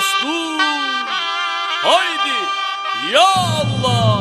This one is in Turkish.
Mastur. Haydi ya Allah.